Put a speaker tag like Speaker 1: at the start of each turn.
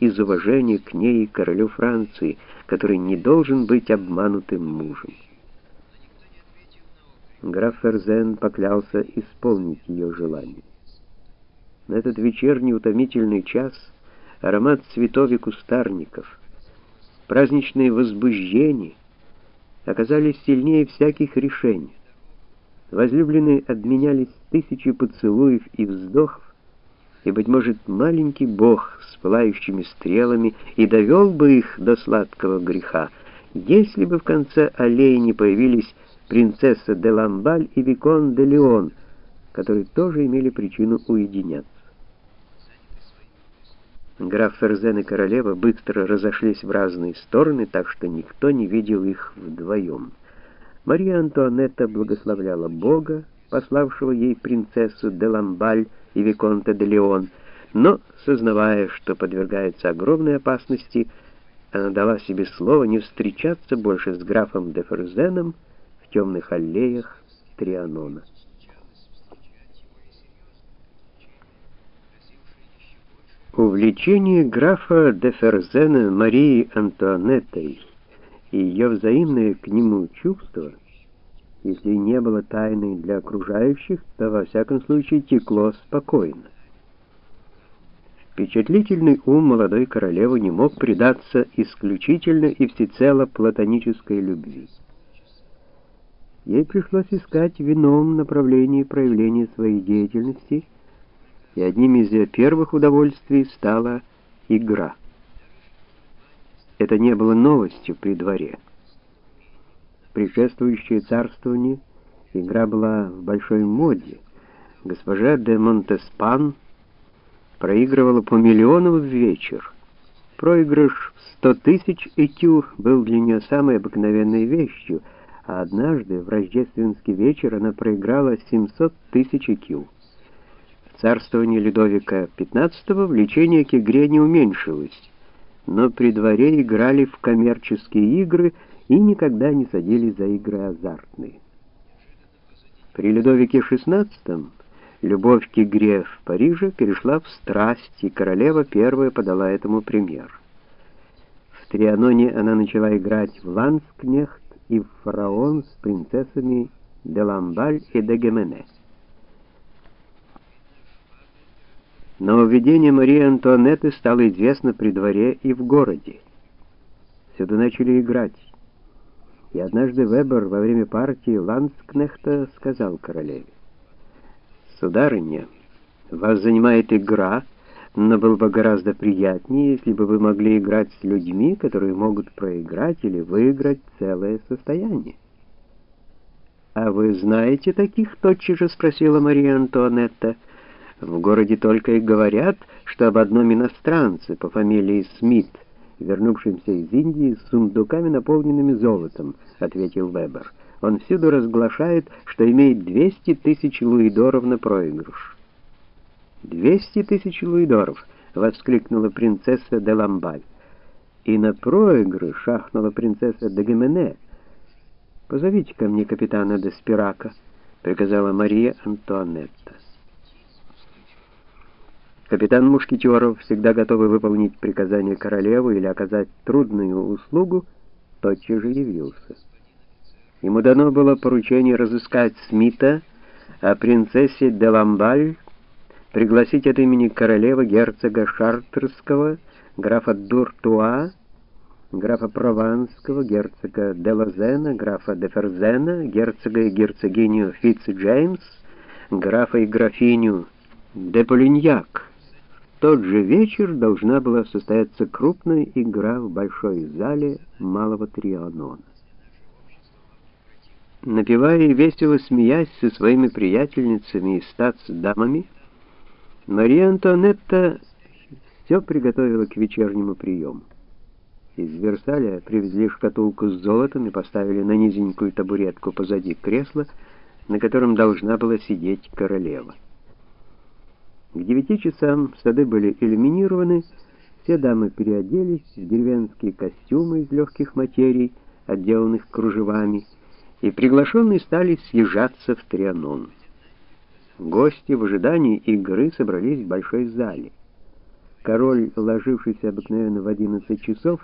Speaker 1: из уважения к ней и королю Франции, который не должен быть обманутым мужем. Граф Ферзен поклялся исполнить ее желание. На этот вечерний утомительный час аромат цветов и кустарников, праздничные возбуждения оказались сильнее всяких решений. Возлюбленные обменялись тысячей поцелуев и вздохов, и, быть может, маленький бог с пылающими стрелами и довел бы их до сладкого греха, если бы в конце аллеи не появились принцесса де Ламбаль и Викон де Леон, которые тоже имели причину уединяться. Граф Ферзен и королева быстро разошлись в разные стороны, так что никто не видел их вдвоем. Мария Антуанетта благословляла Бога, пославшего ей принцессу де Ламбаль и Виконта де Леон, но, сознавая, что подвергается огромной опасности, она дала себе слово не встречаться больше с графом де Ферзеном в темных аллеях Трианона. Увлечение графа де Ферзена Марии Антуанеттой и ее взаимное к нему чувство, если не было тайной для окружающих, то во всяком случае текло спокойно. Впечатлительный ум молодой королевы не мог предаться исключительно и всецело платонической любви. Ей пришлось искать в ином направлении проявления своей деятельности, и одним из ее первых удовольствий стала игра — это не было новостью при дворе. Предшествующее царствование игра была в большой моде. Госпожа де Монтеспан проигрывала по миллиону в вечер. Проигрыш в сто тысяч ЭКЮ был для нее самой обыкновенной вещью, а однажды в рождественский вечер она проиграла 700 тысяч ЭКЮ. В царствовании Людовика XV влечение к игре не уменьшилось но при дворе играли в коммерческие игры и никогда не садились за игры азартные. При Людовике XVI любовь к игре в Париже перешла в страсть, и королева первая подала этому пример. В Трианоне она начала играть в Ланскнехт и в Фараон с принцессами де Ламбаль и де Гемене. Но введение Марии Антуанетты стало известно при дворе и в городе. Сюда начали играть. И однажды Вебер во время партии Ланскнехта сказал королеве, «Сударыня, вас занимает игра, но было бы гораздо приятнее, если бы вы могли играть с людьми, которые могут проиграть или выиграть целое состояние». «А вы знаете таких?» — тотчас же спросила Мария Антуанетта. В городе только и говорят, что об одном иностранце по фамилии Смит, вернувшемся из Индии с сундуками, наполненными золотом, ответил Вебер. Он всюду разглашает, что имеет 200 тысяч луидоров на проигрыш. «Двести тысяч луидоров!» — воскликнула принцесса де Ламбаль. «И на проигрыш шахнула принцесса де Гемене. Позовите ко мне капитана де Спирака», — приказала Мария Антуанетта. Капитан Мушкетеров, всегда готовый выполнить приказание королевы или оказать трудную услугу, тотчас же явился. Ему дано было поручение разыскать Смита, а принцессе де Ламбаль пригласить от имени королевы герцога Шартерского, графа Дуртуа, графа Прованского, герцога де Лозена, графа де Ферзена, герцога и герцогиню Фитц-Джеймс, графа и графиню де Полиньяк, тот же вечер должна была состояться крупная игра в большой зале Малого Трианона. Напевая и весело смеясь со своими приятельницами и статс-дамами, Мария Антуанетта все приготовила к вечернему приему. Из Версаля привезли шкатулку с золотом и поставили на низенькую табуретку позади кресла, на котором должна была сидеть королева. К девяти часам сады были иллюминированы, все дамы переоделись в деревенские костюмы из легких материй, отделанных кружевами, и приглашенные стали съезжаться в Трианон. Гости в ожидании игры собрались в большой зале. Король, ложившийся обыкновенно в 11 часов,